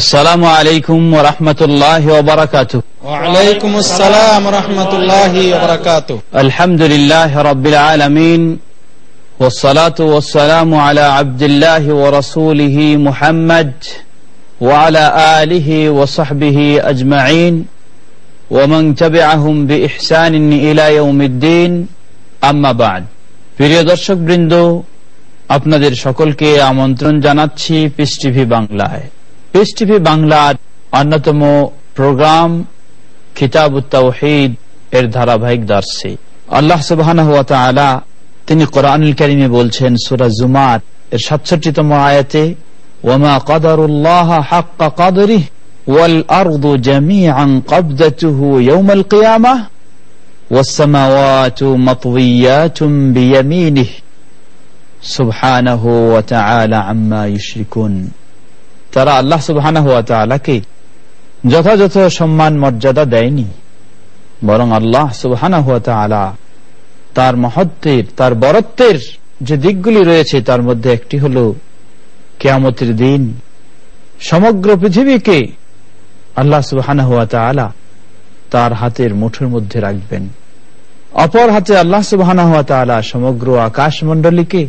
আসসালামু আলাইকুম ওয়া রাহমাতুল্লাহি ওয়া বারাকাতুহু। ওয়া ওয়া রাহমাতুল্লাহি ওয়া বারাকাতুহু। আলহামদুলিল্লাহি রাব্বিল আলামিন সালাতু সালামু আলা ওয়া রাসূলিহি ওয়া আলা আলিহি ওয়া সাহবিহি আজমাইন। ওয়া মান তাবি'আহুম বিইহসানিন ইলা ইয়াউমিদ্দিন। আম্মা বা'দ। প্রিয় দর্শকবৃন্দ আপনাদের সকলকে আমন্ত্রণ জানাচ্ছি পিএস টিভি বাংলায়। পিস টিভি বাংলার অন্যতম প্রোগ্রাম খিতাব তাওহিদ এর ধারাবাহিক দার্সে আল্লাহ সুবাহ তিনি কোরআনুল করিমে বলছেন সুরা জুমার এর সাতষট্টিতম আয়াতে ওমা কদরুল্লাহ হাক্কা কদরিহ والأرض جميعا قبضته يوم القيامة والسماوات مطويات بيمينه سبحانه وتعالى عما يشركون তারা আল্লাহ তাআলাকে যথাযথ সম্মান, মর্যাদা দেয়নি। বরং আল্লাহ তাআলা তার মহত্বের, তার বরত্বের যে দিকগুলি রয়েছে, তার মধ্যে একটি হল কেয়ামতের দিন। সমগ্র পৃথিবীকে আল্লাহ তাআলা তার হাতের মুঠোর মধ্যে রাখবেন। অপর হাতে আল্লাহ তাআলা সমগ্র আকাশ মণ্ডলীকে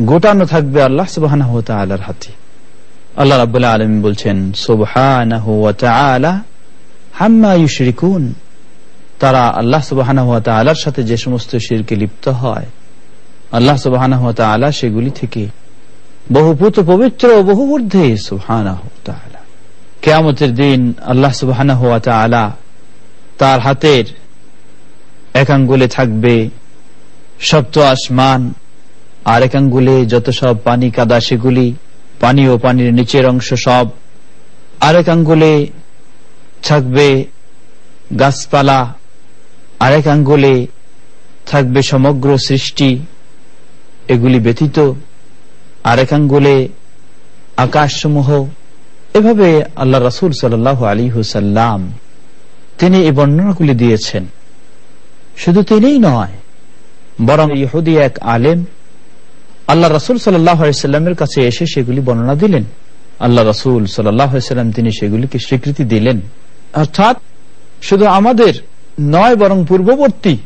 গোটানো থাকবে আল্লাহ তাআলার হাতে। আল্লাহ রাব্বুল আলামিন বলছেন, সুবহানাহু ওয়া হাম্মা ইউশরিকুন। তারা আল্লাহ সুবহানাহু ওয়া তাআলার সাথে যে সমস্ত শিরকে লিপ্ত হয়, আল্লাহ সুবহানাহু ওয়া তাআলা সেগুলি থেকে বহুপুত পবিত্র ও ঊর্ধ্বে সুবহানাহু তাআলা। কিয়ামতের দিন আল্লাহ সুবহানাহু ওয়া তাআলা তার হাতের এক আঙ্গুলে থাকবে সপ্ত আসমান, আর এক আঙ্গুলে যত সব পানি কাদা সেগুলি পানি ও পানির নিচের অংশ সব আরেক আঙ্গুলে থাকবে গাছপালা, আরেক আঙ্গুলে থাকবে সমগ্র সৃষ্টি। এগুলি ব্যতীত আরেক আঙ্গুলে আকাশসমূহ। এভাবে আল্লাহ রসুল সাল আলী হুসাল্লাম তিনি এই বর্ণনাগুলি দিয়েছেন। শুধু তিনিই নয়, বরং ইহুদি এক আলেম আল্লাহ রসুল সাল্লামের কাছে এসে সেগুলি বর্ণনা দিলেন। আল্লাহ রসুল সাল্লাম তিনি সেগুলিকে স্বীকৃতি দিলেন। অর্থাৎ শুধু আমাদের নয়, বরং পূর্ববর্তী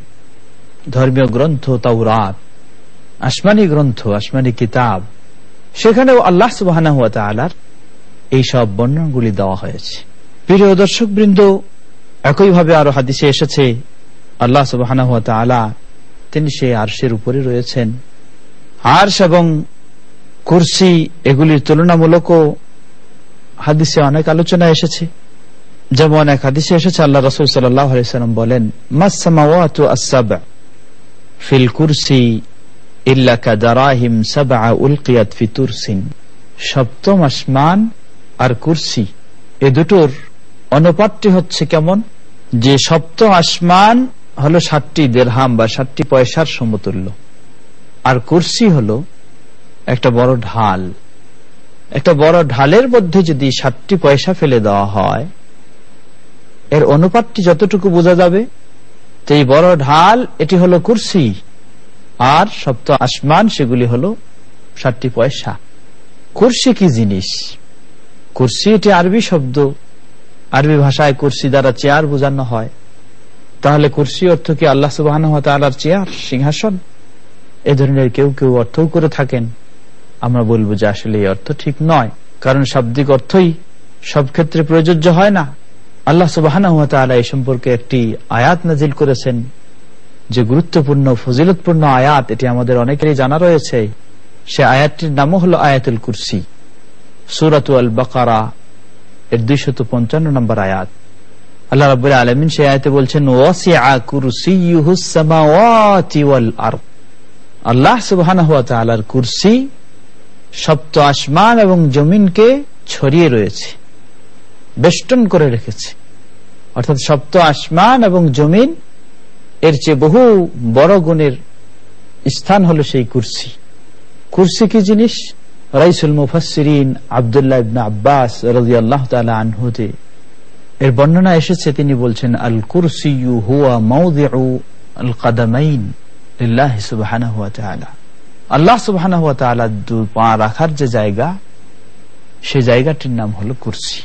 ধর্মীয় গ্রন্থ তাওরাত, আসমানি গ্রন্থ, আসমানি কিতাব, সেখানেও আল্লাহ সুবাহ এইসব বর্ণনাগুলি দেওয়া হয়েছে। প্রিয় দর্শক বৃন্দ একইভাবে আরও হাদিসে এসেছে, আল্লাহ সুবাহ তিনি সে আরশের উপরে রয়েছেন। আর্শ এবং কুরসি এগুলির তুলনামূলক হাদিসে অনেক আলোচনা এসেছে। যেমন এক হাদিসে এসেছে, আল্লাহ রসুল সাল্লাম বলেন ফিল কুরসি সপ্তম আসমান আর কুরসি, এ দুটোর অনুপাতটি হচ্ছে কেমন? যে সপ্তম আসমান হলো ষাটটি দেড়হাম বা ষাটটি পয়সার সমতুল্য। আর কুরসি হলো একটা বড় ঢাল। একটা বড় ঢালের মধ্যে যদি ষাটটি পয়সা ফেলে দেওয়া হয়, এর অনুপাতটি যতটুকু বোঝা যাবে তো এই বড় ঢাল, এটি হলো কুরসি, আর সপ্ত আসমান, সেগুলি হলো ষাটটি পয়সা। কুরসি কি জিনিস? কুরসি এটি আরবি শব্দ। আরবি ভাষায় কুরসি দ্বারা চেয়ার বোঝানো হয়। তাহলে কুরসি অর্থ কি আল্লাহ সুবাহ চেয়ার, সিংহাসন? এ ধরনের কেউ কেউ অর্থও করে থাকেন। আমরা বলব যে আসলে এই অর্থ ঠিক নয়। কারণ শাব্দিক অর্থই সব ক্ষেত্রে প্রযোজ্য হয় না। আল্লাহ সুবাহ এই সম্পর্কে একটি আয়াত নাজিল করেছেন, যে গুরুত্বপূর্ণ, ফজিলতপূর্ণ আয়াত, এটি আমাদের অনেকেরই জানা রয়েছে। সে আয়াতটির নামও হল আয়াতুল কুরসি। সুরাত বাকারা এর দুইশত পঞ্চান্ন নম্বর আয়াত। আল্লাহ রাবুল আলমিন সে আয়াতে বলছেন, ওয়াসিআ কুরসিয়ুহুস সামাওয়াতি ওয়াল আরদ। আল্লাহ সুবাহ কুরসি সপ্ত আসমান এবং জমিনকে ছড়িয়ে রয়েছে, বেষ্টন করে রেখেছে। অর্থাৎ সপ্ত আসমান এবং জমিন এর চেয়ে বহু বড় গুণের স্থান হলো সেই কুরসি। কুরসি কি জিনিস? রাইসুল মুফাসরিন আবদুল্লাহ ইবনা আব্বাস রাজি আল্লাহ তালা আনহুতে এর বর্ণনা এসেছে। তিনি বলছেন, আল কুরসি হুয়া মাউদিউ আল কাদামাইন। আল্লাহ সুবাহ পা রাখার যে জায়গা, সে জায়গাটির নাম হলো কুরসি।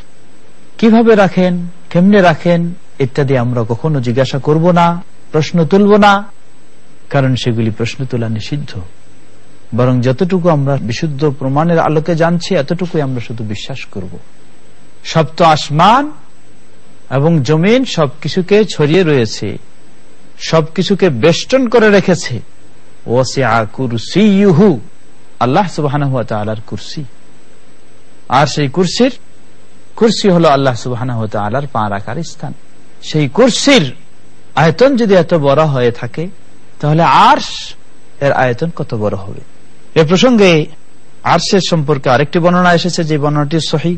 কীভাবে রাখেন, কেমনে রাখেন, ইত্যাদি আমরা কখনো জিজ্ঞাসা করব না, প্রশ্ন তুলব না, কারণ সেগুলি প্রশ্ন তোলা নিষিদ্ধ। বরং যতটুকু আমরা বিশুদ্ধ প্রমাণের আলোকে জানছি, এতটুকুই আমরা শুধু বিশ্বাস করব। সপ্ত আসমান এবং জমিন সবকিছুকে ছড়িয়ে রয়েছে। সবকিছুকে বেষ্টন করে রেখেছে। আল্লাহ সুবাহ কুরসি। আর সেই কুরসির, কুরসি হলো আল্লাহ সুবাহ পা রাখার স্থান। সেই কুরসির আয়তন যদি এত বড় হয়ে থাকে, তাহলে আর্শ এর আয়তন কত বড় হবে? এ প্রসঙ্গে আর্শের সম্পর্কে আরেকটি বর্ণনা এসেছে, যে বর্ণনাটি সহি।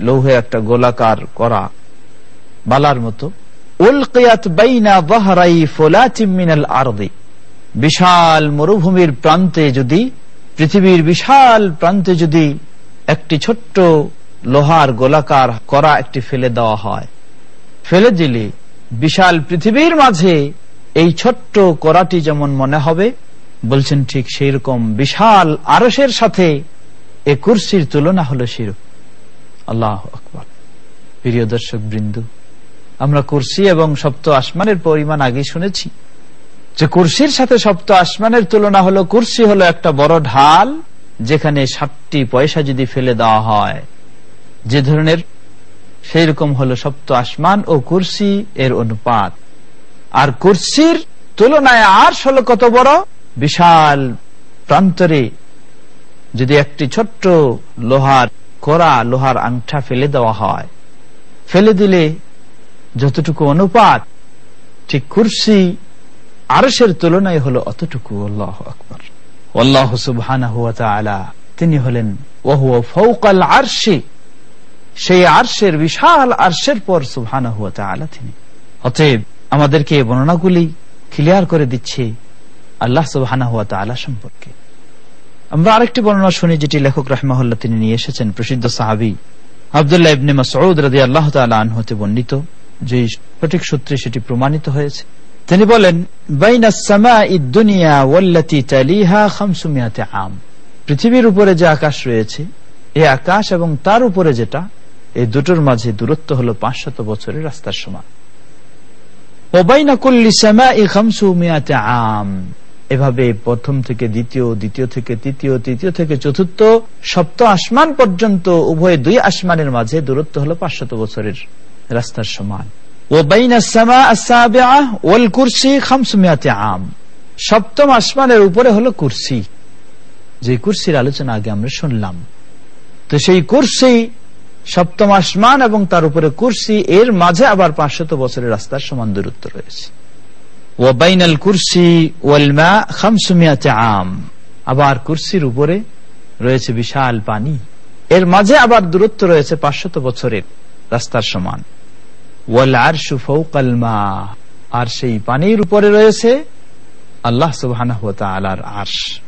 লৌহের একটা গোলাকার করা বালার মতো। বিশাল মরুভূমির প্রান্তে যদি, পৃথিবীর বিশাল প্রান্তে যদি একটি ছোট্ট লোহার গোলাকার করা একটি ফেলে দেওয়া হয়। ফেলে দিলে বিশাল পৃথিবীর মাঝে এই ছোট্ট করাটি যেমন মনে হবে, বলছেন ঠিক সেই রকম বিশাল আরসের সাথে এ কুরসির তুলনা হলো শির আল্লাহ আকবর। প্রিয় দর্শক বৃন্দু, আমরা কুরসি এবং সপ্ত আসমানের পরিমাণ আগে শুনেছি যে কুরসির সাথে সপ্ত আসমানের তুলনা হলো, কুরসি হলো একটা বড় ঢাল যেখানে ষাটটি পয়সা যদি ফেলে দেওয়া হয়, যে ধরনের সেই রকম হলো সপ্ত আসমান ও কুরসি এর অনুপাত। আর কুরসির তুলনায় আর হলো কত বড়? বিশাল প্রান্তরে। যদি একটি ছোট্ট লোহার করা লোহার আংঠা ফেলে দেওয়া হয়। ফেলে দিলে যতটুকু অনুপাত, ঠিক কুরসি আরসের তুলনায় হলো অতটুকু, আল্লাহ আকবর। আল্লাহ তিনি হলেন, ওহুয়া ফৌকাল আরশি, সেই আরশের বিশাল আরশের পর তাআলা তিনি। অতএব আমাদেরকে বর্ণনাগুলি ক্লিয়ার করে দিচ্ছে আল্লাহ তাআলা সম্পর্কে। আমরা আরেকটি বর্ণনা শুনি যেটি লেখক রাহমাহুল্লাহ তিনি নিয়ে এসেছেন, প্রসিদ্ধ সাহাবী আব্দুল্লাহ ইবনে মাসউদ রাদিয়াল্লাহু তাআলা আনহু হতে বর্ণিত যে সঠিক সূত্রে সেটি প্রমাণিত হয়েছে। তিনি বলেন আম। পৃথিবীর উপরে যে আকাশ রয়েছে এই আকাশ এবং তার উপরে যেটা, এই দুটোর মাঝে দূরত্ব হলো পাঁচশত বছরের রাস্তার সমান। আম। এভাবে প্রথম থেকে দ্বিতীয় দ্বিতীয় থেকে তৃতীয় তৃতীয় থেকে চতুর্থ, সপ্ত আসমান পর্যন্ত, উভয় দুই আসমানের মাঝে দূরত্ব হলো পাঁচশত বছরের রাস্তার সমান সপ্তম আসমানের উপরে হলো কুরসি। যে কুরসির আলোচনা আগে আমরা শুনলাম। তো সেই কুরসি সপ্তম আসমান এবং তার উপরে কুরসি, এর মাঝে আবার পাঁচশত বছরের রাস্তার সমান দূরত্ব রয়েছে। ওয়াইনাল কুরসি ওয়ালমা খামসুমিয়াতে আম আবার কুরসির উপরে রয়েছে বিশাল পানি। এর মাঝে আবার দূরত্ব রয়েছে পাঁচশত বছরের রাস্তার সমান। ওয়াল আরশু ফৌকাল মা। আর সেই পানির উপরে রয়েছে আল্লাহ সুবহানাহু ওয়া তাআলার আরশ।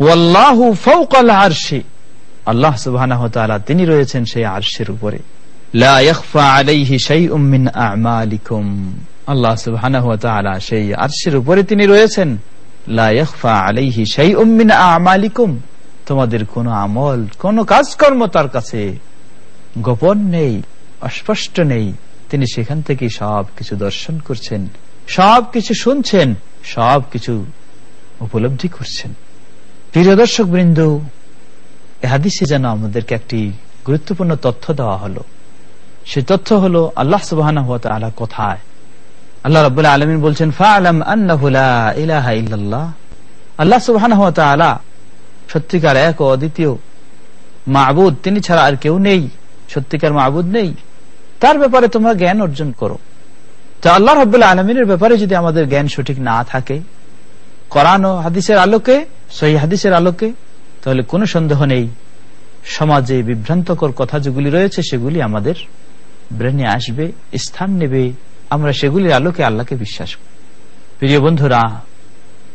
ওয়াল্লাহু ফাওকাল আরশি। আল্লাহ সুবহানাহু ওয়া তাআলা তিনি রয়েছেন সেই আরশের উপরে। লা ইয়াখফা আলাইহি শাইউম মিন আ'মালিকুম। আল্লাহ সুবহানাহু ওয়া তাআলা সেই আরশের উপরে তিনি রয়েছেন। লা ইয়াখফা আলাইহি শাইউম মিন আ'মালিকুম। তোমাদের কোন আমল, কোন কাজকর্ম তার কাছে গোপন নেই, অস্পষ্ট নেই। তিনি সেখান থেকে সব কিছু দর্শন করছেন, সব কিছু শুনছেন, সব কিছু উপলব্ধি করছেন। প্রিয় দর্শক বৃন্দ হাদিসে যেন আমাদেরকে একটি গুরুত্বপূর্ণ তথ্য দেওয়া হলো। সে তথ্য হলো আল্লাহ সুবাহ কোথায়? আল্লাহ রব আলমিন বলছেন আল্লাহ সুবাহ সত্যিকার এক অদ্বিতীয় মাহবুদ তিনি ছাড়া আর কেউ নেই, সত্যিকার মাহবুদ নেই। তার ব্যাপারে তোমরা জ্ঞান অর্জন করো। আল্লাহ আলমিনের ব্যাপারে যদি আমাদের জ্ঞান সঠিক না থাকে করানো হাদিসের আলোকে, সহি হাদিসের আলোকে, তাহলে কোনো সন্দেহ নেই। সমাজে বিভ্রান্তকর কথা যেগুলি রয়েছে, সেগুলি আমাদের ব্রেনে আসবে, স্থান নেবে। আমরা সেগুলির আলোকে আল্লাহকে বিশ্বাস করি। প্রিয় বন্ধুরা,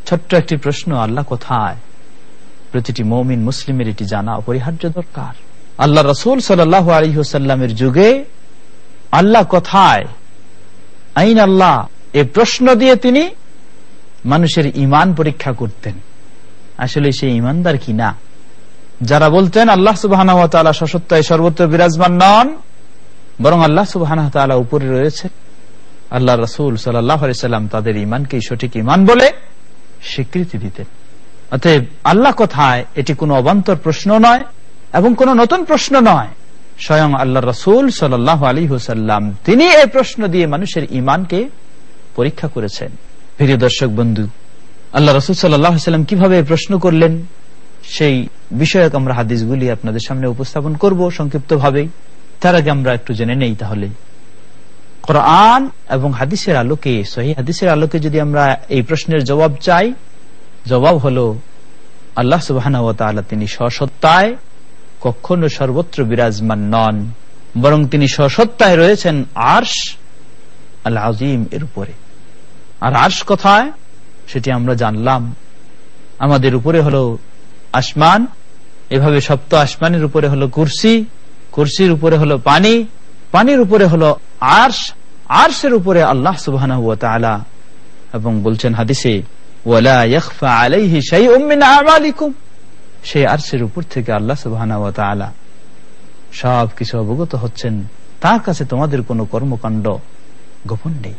ছোট্ট একটি প্রশ্ন, আল্লাহ কোথায়? প্রতিটি মৌমিন মুসলিমের এটি জানা অপরিহার্য দরকার। আল্লাহ রসুল সাল্লাহ আলহিহসাল্লামের যুগে আল্লাহ কোথায়? আইন আল্লাহ? এ প্রশ্ন দিয়ে তিনি মানুষের ইমান পরীক্ষা করতেন। আসলে সে ইমানদার কি না যারা বলতেন, আল্লাহ সুবাহ সশত্তায় সর্বত্র বিরাজমান নন, বরং আল্লাহ সুবাহ উপরে রয়েছে। আল্লাহ রসুল সাল্লাম তাদের ইমানকে সঠিক ইমান বলে স্বীকৃতি দিতেন। অতএব আল্লাহ কোথায় এটি কোনো অবান্তর প্রশ্ন নয় এবং কোন নতুন প্রশ্ন নয়। স্বয়ং আল্লাহ রসুল সাল্লাহ আলী হুসাল্লাম তিনি এই প্রশ্ন দিয়ে মানুষের ইমানকে পরীক্ষা করেছেন। প্রিয় দর্শক বন্ধু, আল্লাহ রসুল সাল্লাম কীভাবে প্রশ্ন করলেন? সেই বিষয়ক আমরা হাদিসগুলি আপনাদের সামনে উপস্থাপন করব সংক্ষিপ্ত ভাবেই তার আগে আমরা একটু জেনে নেই তাহলে। কোরআন এবং হাদিসের আলোকে, সহি হাদিসের আলোকে যদি আমরা এই প্রশ্নের জবাব চাই, জবাব হলো, আল্লাহ সুবাহ তিনি সসত্তায় কখনো সর্বত্র বিরাজমান নন, বরং তিনি সসত্তায় রয়েছেন আর্শ আল্লাহ আজিম এর উপরে। আর আর্শ কথায়? সেটি আমরা জানলাম। আমাদের উপরে হলো আসমান, এভাবে সপ্ত আসমানের উপরে হলো কুরসি, কুরসির উপরে হলো পানি পানির উপরে হলো আর্শ, আর্শের উপরে আল্লাহ সুবাহ এবং বলছেন হাদিসে সেই আর্শের উপর থেকে আল্লাহ সুবাহ সব কিছু অবগত হচ্ছেন। তার কাছে তোমাদের কোনো কর্মকাণ্ড গোপন নেই।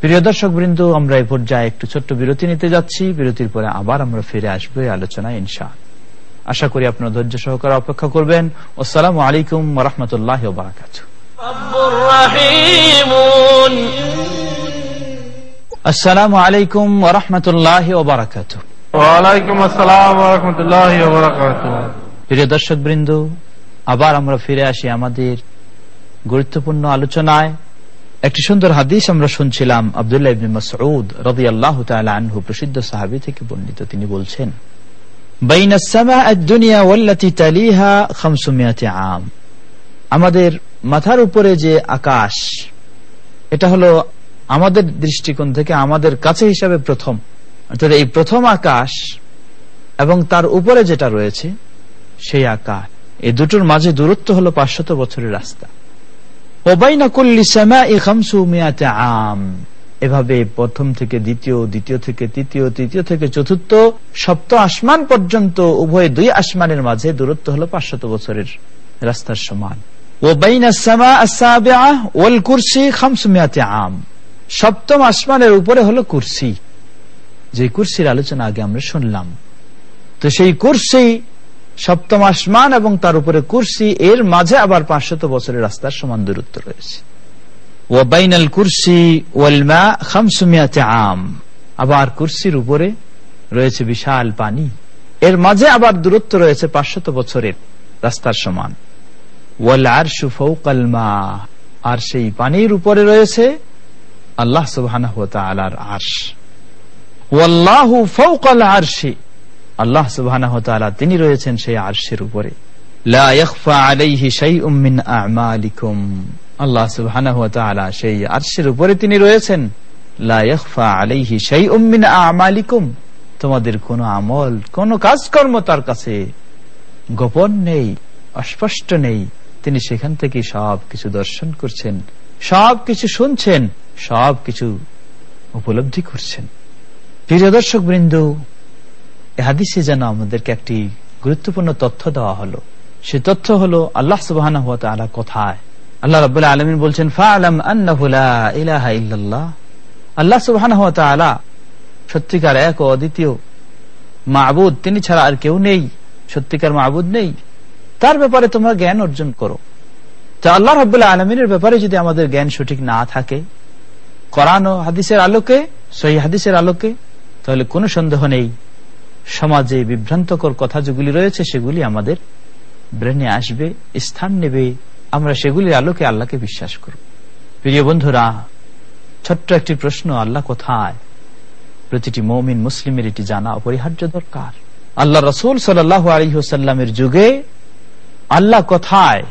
প্রিয় দর্শক বৃন্দ আমরা এই পর্যায়ে একটু ছোট্ট বিরতি নিতে যাচ্ছি। বিরতির পরে আবার আমরা ফিরে আসব এই আলোচনায় ইনশা আশা করি আপনার ধৈর্য সহকারে অপেক্ষা করবেন। আসসালামু আলাইকুম রহমতুল্লাহ বারাকাত আসসালামু আলাইকুম রহমতুল্লাহ বারাকাত ওয়ালাইকুম আসসালাম রহমতুল্লাহ প্রিয় দর্শক বৃন্দ আবার আমরা ফিরে আসি আমাদের গুরুত্বপূর্ণ আলোচনায়। একটি সুন্দর হাদিস আমরা শুনছিলাম আবদুল্লাহ ইবনে মাসউদ রাদিয়াল্লাহু তাআলা আনহু প্রসিদ্ধ সাহাবী থেকে বর্ণিত। তিনি বলছেন বাইনা সামা দুনিয়া ওয়াল্লাতি তালিহা 500 আম। আমাদের মাথার উপরে যে আকাশ, এটা হলো আমাদের দৃষ্টিকোণ থেকে আমাদের কাছে হিসাবে প্রথম। অর্থাৎ এই প্রথম আকাশ এবং তার উপরে যেটা রয়েছে, সেই আকাশ। এই দুটোর মাঝে দূরত্ব হলো পাঁচশত বছরের রাস্তা। এভাবে প্রথম থেকে দ্বিতীয় দ্বিতীয় থেকে তৃতীয় তৃতীয় থেকে চতুর্থ, সপ্ত আসমান পর্যন্ত উভয় দুই আসমানের মাঝে দূরত্ব হলো পাঁচশত বছরের রাস্তার সমান। আম সপ্তম আসমানের উপরে হলো কুরসি। যে কুরসির আলোচনা আগে আমরা শুনলাম। তো সেই কুরসি সপ্তম আসমান এবং তার উপরে কুরসি, এর মাঝে আবার পাঁচশত বছরের রাস্তার সমান দূরত্ব রয়েছে। ওয়াইনাল কুরসি ওয়ালমা খামসুমিয়াতে আম আবার কুরসির উপরে রয়েছে বিশাল পানি। এর মাঝে আবার দূরত্ব রয়েছে পাঁচশত বছরের রাস্তার সমান। আর সেই পানির উপরে রয়েছে আল্লাহ সুবাহ আল্লাহ সুবাহ তিনি রয়েছেন সেই আর্শের উপরে। আল্লাহ সেই আর্শের উপরে তিনি রয়েছেন। তোমাদের কোন আমল, কোন কাজকর্ম তার কাছে গোপন নেই, অস্পষ্ট নেই। তিনি সেখান থেকে সব কিছু দর্শন করছেন, সব কিছু শুনছেন, সব কিছু উপলব্ধি করছেন। প্রিয় দর্শক বৃন্দ হাদিসে যেন আমাদেরকে একটি গুরুত্বপূর্ণ তথ্য দেওয়া হলো। সে তথ্য হলো আল্লাহ সুবাহ কোথায়? আল্লাহ রব আলমিন বলছেন আল্লাহ সুবাহ সত্যিকার এক অদ্বিতীয় মাহবুদ তিনি ছাড়া আর কেউ নেই, সত্যিকার মাহবুদ নেই। তার ব্যাপারে তোমরা জ্ঞান অর্জন করো। তো আল্লাহ রবাহ আলমিনের ব্যাপারে যদি আমাদের জ্ঞান সঠিক না থাকে করানো হাদিসের আলোকে, সহি হাদিসের আলোকে, তাহলে কোনো সন্দেহ নেই। সমাজে বিভ্রান্তকর কথা যেগুলি রয়েছে, সেগুলি আমাদের ব্রেনে আসবে, স্থান নেবে। আমরা সেগুলির আলোকে আল্লাহকে বিশ্বাস করব। প্রিয় বন্ধুরা, ছোট্ট একটি প্রশ্ন, আল্লাহ কোথায়? প্রতিটি মৌমিন, মুসলিমের এটি জানা অপরিহার্য দরকার। আল্লাহ রসুল সাল্লাহ আলহিহসাল্লামের যুগে আল্লাহ কোথায়?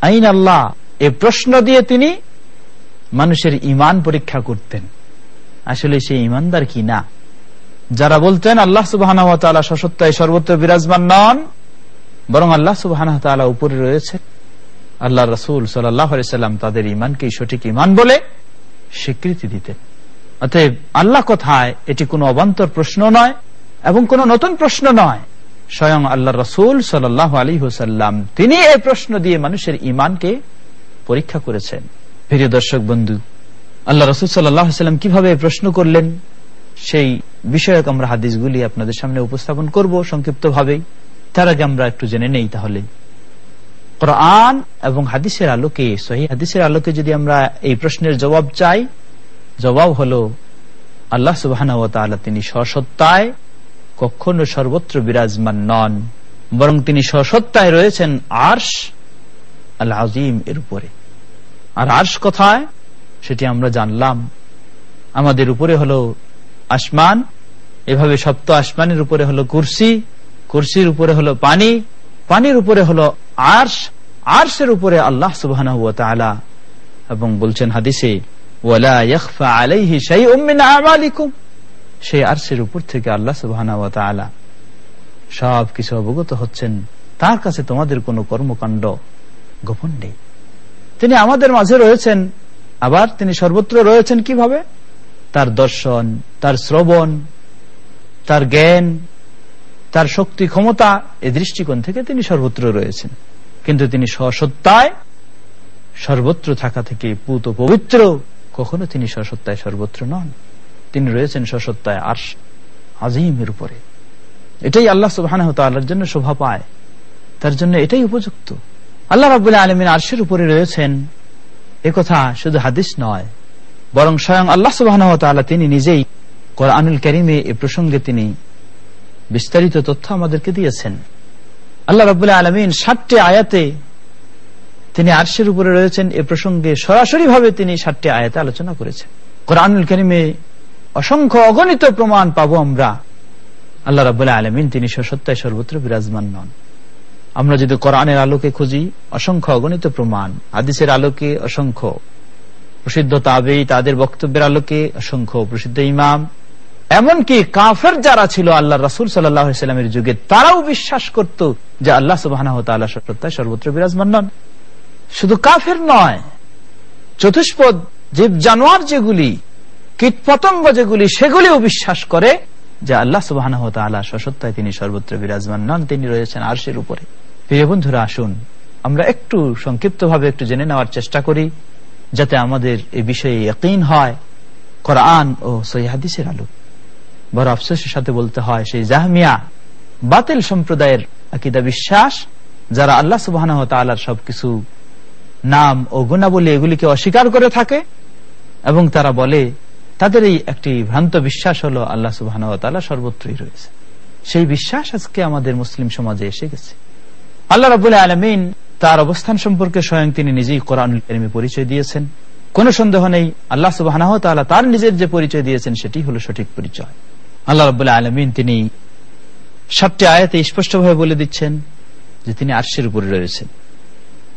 আইন আল্লাহ? এ প্রশ্ন দিয়ে তিনি মানুষের ইমান পরীক্ষা করতেন। আসলে সে ইমানদার কি না? যারা বলতেন, আল্লাহ সুবাহ সশত্তায় সর্বত্র বিরাজমান নন, বরং আল্লাহ সুবাহ উপরে রয়েছে আল্লাহ রসুল সাল্লাম তাদের ইমানকে সঠিক ইমান বলে স্বীকৃতি দিতেন। অতএব আল্লাহ কোথায়? এটি কোনো অবান্তর প্রশ্ন নয় এবং কোনো নতুন প্রশ্ন নয়। স্বয়ং আল্লাহ রসুল সাল্লাহ আলী হুসাল্লাম তিনি এই প্রশ্ন দিয়ে মানুষের ইমানকে পরীক্ষা করেছেন। প্রিয় দর্শক বন্ধু, আল্লাহ রসুল সাল্লাম কীভাবে প্রশ্ন করলেন? সেই বিষয়ক আমরা হাদিসগুলি আপনাদের সামনে উপস্থাপন করব সংক্ষিপ্ত ভাবেই তার আগে আমরা একটু জেনে নেই তাহলে। কোরআন এবং হাদিসের আলোকে, সহি হাদিসের আলোকে যদি আমরা এই প্রশ্নের জবাব চাই, জবাব হলো, আল্লাহ সুবাহ তিনি সসত্তায় কখনো সর্বত্র বিরাজমান নন, বরং তিনি সসত্তায় রয়েছেন আর্শ আল আজিম এর উপরে। আর আর্শ কথায়? সেটি আমরা জানলাম। আমাদের উপরে হলো আসমান, এভাবে সপ্ত আসমানের উপরে হলো কুরসি, কুরসির উপরে হলো পানি, পানির উপরে হলো আর্শ, আর্শের উপরে আল্লাহ সুবাহ এবং বলছেন হাদিসে সেই আর্শের উপর থেকে আল্লাহ সুবাহ সব কিছু অবগত হচ্ছেন। তার কাছে তোমাদের কোনো কর্মকাণ্ড গোপন নেই। তিনি আমাদের মাঝে রয়েছেন, আবার তিনি সর্বত্র রয়েছেন কীভাবে? তার দর্শন, তার শ্রবণ, তার জ্ঞান, তার শক্তি ক্ষমতা এই দৃষ্টিকোণ থেকে তিনি সর্বত্র রয়েছেন। কিন্তু তিনি সসত্তায় সর্বত্র থাকা থেকে পুত পবিত্র, কখনো তিনি সসত্তায় সর্বত্র নন। তিনি রয়েছেন সসত্তায় আর আজিমের উপরে। এটাই আল্লাহ সুবাহ জন্য শোভা পায়। তার জন্য এটাই উপযুক্ত। আল্লাহ রাবুল্লাহ আলমিন আরশের উপরে রয়েছেন। কথা শুধু হাদিস নয়, বরং স্বয়ং আল্লাহ সুবাহ তিনি নিজেই কোরআনুল করিমে এ প্রসঙ্গে তিনি বিস্তারিত তথ্য আমাদেরকে দিয়েছেন। আল্লাহ রবাহ আলমিন ষাটটি আয়াতে তিনি আরশের উপরে রয়েছেন। এ প্রসঙ্গে সরাসরি ভাবে তিনি ষাটটি আয়াতে আলোচনা করেছেন। কোরআনুল করিমে অসংখ্য অগণিত প্রমাণ পাবো আমরা। আল্লাহ রাবুল্লাহ আলমিন তিনি সত্যায় সর্বত্র বিরাজমান নন। আমরা যদি কোরআনের আলোকে খুঁজি, অসংখ্য অগণিত প্রমাণ আদিসের আলোকে অসংখ্য, প্রসিদ্ধ তাবেই তাদের বক্তব্যের আলোকে অসংখ্য প্রসিদ্ধ ইমাম, এমনকি কাফের যারা ছিল আল্লাহ রাসুল সাল্লামের যুগে, তারাও বিশ্বাস করত যে আল্লাহ সুবাহ সর্বত্র বিরাজমান নন। শুধু কাফের নয়, চতুষ্পদ জীব জানোয়ার যেগুলি কীট পতঙ্গ যেগুলি, সেগুলিও বিশ্বাস করে যে আল্লাহ সুবাহ সসত্তায় তিনি সর্বত্র বিরাজমান নন, তিনি রয়েছেন আরশের উপরে। প্রিয় বন্ধুরা, আসুন, আমরা একটু সংক্ষিপ্ত ভাবে একটু জেনে নেওয়ার চেষ্টা করি, যাতে আমাদের এই বিষয়ে ইয়কিন হয়, কোরআন ও সৈহাদিসের আলো। বড় আফসোসের সাথে বলতে হয়, সেই জাহমিয়া বাতিল সম্প্রদায়ের আকিদা বিশ্বাস, যারা আল্লাহ সুবাহ সবকিছু নাম ও গুণাবলী এগুলিকে অস্বীকার করে থাকে, এবং তারা বলে তাদের এই একটি ভ্রান্ত বিশ্বাস হলো আল্লাহ সুবাহ সর্বত্রই রয়েছে। সেই বিশ্বাস আজকে আমাদের মুসলিম সমাজে এসে গেছে। আল্লাহ রাবুল আলমিন তার অবস্থান সম্পর্কে স্বয়ং তিনি নিজেই কোরআন পরিচয় দিয়েছেন। কোন সন্দেহ নেই, আল্লাহ সুবাহ তার নিজের যে পরিচয় দিয়েছেন, সেটি হলো সঠিক পরিচয়। আল্লাহ রবাহ আলমিন তিনি সাতটি আয়াতে স্পষ্টভাবে বলে দিচ্ছেন যে তিনি আর্শের উপরে রয়েছেন।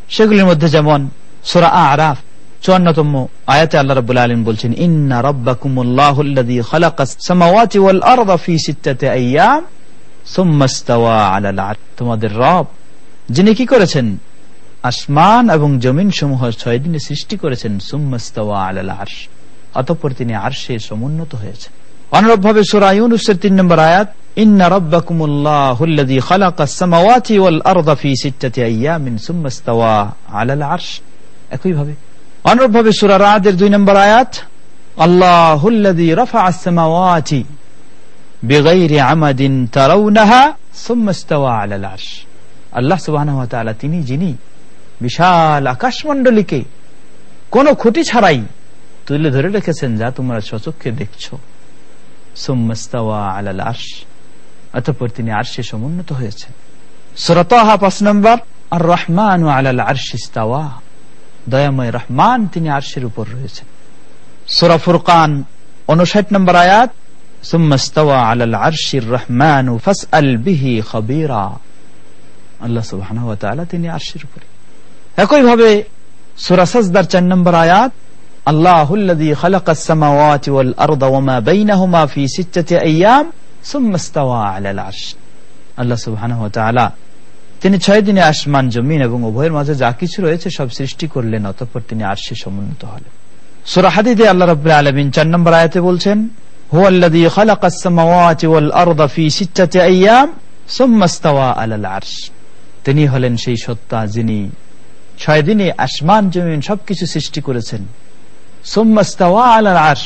সেগুলির মধ্যে যেমন সোরা আরাফ চুয়ান্নতম আয়াতে আল্লাহ রব আলম বলছেন, ইন্না রব্বাকুমুল্লাহুল্লাযী খালাকাস সামাওয়াতি ওয়াল আরদা ফি সিত্তাতি আইয়াম, সুম্মা ইস্তাওয়া আলাল তোমাদের রব, যিনি কি করেছেন? আসমান এবং জমিন সমূহ ছয় দিনে সৃষ্টি করেছেন, সুম্মা ইস্তাওয়া আলাল আরশ। অতঃপর তিনি আরশে সমুন্নত হয়েছেন। অনুরূপ ভাবে সূরা ইউনূসের 3 নম্বর আয়াত, ইন্না রাব্বাকুমুল্লাহুল্লাযী খালাকাস সামাওয়াতি ওয়াল আরদা ফি সিত্তাতি আইয়ামিন, সুম্মা ইস্তাওয়া আলাল আরশ। একই ভাবে অনুরূপভাবে সুরা রাদের দুই নম্বর আয়াত, আল্লাহুল্লাযী রাফা'আস সামাওয়াতি বিগাইরি আমাদিন তারাউনাহা সুম্মা ইস্তাওয়া আলাল আরশ। আল্লাহ সুবহানাহু ওয়া তাআলা তিনি, যিনি বিশাল আকাশমণ্ডলীকে কোন খুঁটি ছাড়াই তুলে ধরে রেখেছেন, যা তোমরা সচক্ষে দেখছ। সুম্মা ইস্তাওয়া আলাল আরশ। অতঃপর তিনি আরশে সমুন্নত হয়েছেন। সূরা তাহা 5 নম্বর আর রহমান আলাল আরশ ইস্তাওয়া। দয়াময় রহমান তিনি আরশের উপর রয়েছেন সুরা ফুরকান উনষাট নম্বর আয়াত সুম্মা ইস্তাওয়া আলাল আরশির রহমান ফাসআল বিহি খাবীরা আল্লাহ সুবহানাহু ওয়া তাআলা তিনি আরশের উপরে একই ভাবে সূরা সাজদার 4 নম্বর আয়াত আল্লাহুল্লাযী খালাকাস সামাওয়াতি ওয়াল আরদা ওয়া মা বাইনাহুমা ফি সিত্তাতি আইয়াম সুম্মাস্তাওয়া আলাল আরশ আল্লাহ সুবহানাহু ওয়া তাআলা তিনি ছয় দিনে আসমান, জমিন এবং উভয়ের মাঝে যা কিছু রয়েছে সব সৃষ্টি করলেন, অতঃপর তিনি আর সে সমুন্নত হলেন। সুরাহাদিদে আল্লাহ রব আলমিন চার নম্বর আয়াতে বলছেন তিনি হলেন সেই সত্তা যিনি ছয় দিনে আসমান, জমিন সবকিছু সৃষ্টি করেছেন। সোম্মাস্তাওয়া আলাল আর্শ,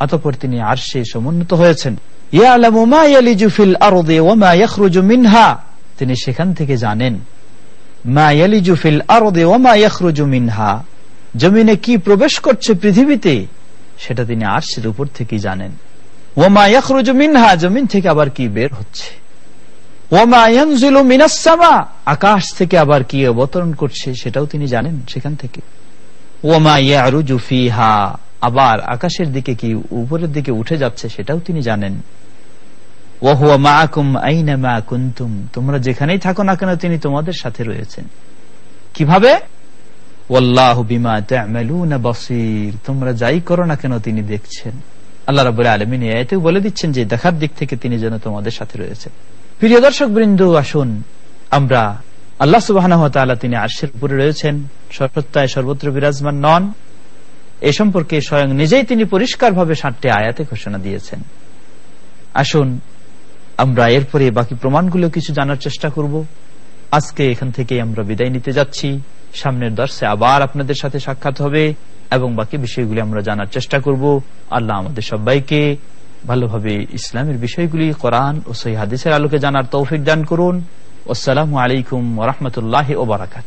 অতঃপর তিনি আর্শে সমুন্নত হয়েছেন। ইয়া আলামু মা ইয়ালিজু ফিল আরদে ওয়া মা তিনি সেখান থেকে জানেন জমিনে কি প্রবেশ করছে পৃথিবীতে, সেটা তিনি আরশের উপর থেকে জানেন। ওমা জমিন থেকে আবার কি বের হচ্ছে? ওমা আকাশ থেকে আবার কি অবতরণ করছে, সেটাও তিনি জানেন সেখান থেকে। ওমা আবার আকাশের দিকে কি উপরের দিকে উঠে যাচ্ছে, সেটাও তিনি জানেন। তোমরা যেখানেই থাকো না কেন, তিনি তোমাদের সাথে রয়েছেন। কীভাবে? তোমরা যাই করো না কেন, তিনি দেখছেন। আল্লাহ রব আলমিন এতেও বলে দিচ্ছেন যে, দেখার দিক থেকে তিনি যেন তোমাদের সাথে রয়েছেন। প্রিয় দর্শক বৃন্দ, আসুন আমরা আল্লাহ সুবাহ তিনি আর্শের উপরে রয়েছেন। সত্যতায় সর্বত্র বিরাজমান নন। এ সম্পর্কে স্বয়ং নিজেই তিনি পরিষ্কারভাবে সাতটি আয়াতে ঘোষণা দিয়েছেন। আসুন আমরা এরপরে বাকি প্রমাণগুলো কিছু জানার চেষ্টা করব। আজকে এখান থেকে আমরা বিদায় নিতে যাচ্ছি। সামনের দর্শে আবার আপনাদের সাথে সাক্ষাৎ হবে এবং বাকি বিষয়গুলি আমরা জানার চেষ্টা করব। আল্লাহ আমাদের সবাইকে ভালোভাবে ইসলামের বিষয়গুলি কোরআন ও সহি হাদিসের আলোকে জানার তৌফিক দান করুন। আসসালামু আলাইকুম ওরহমতুল্লাহ ওবরাকাত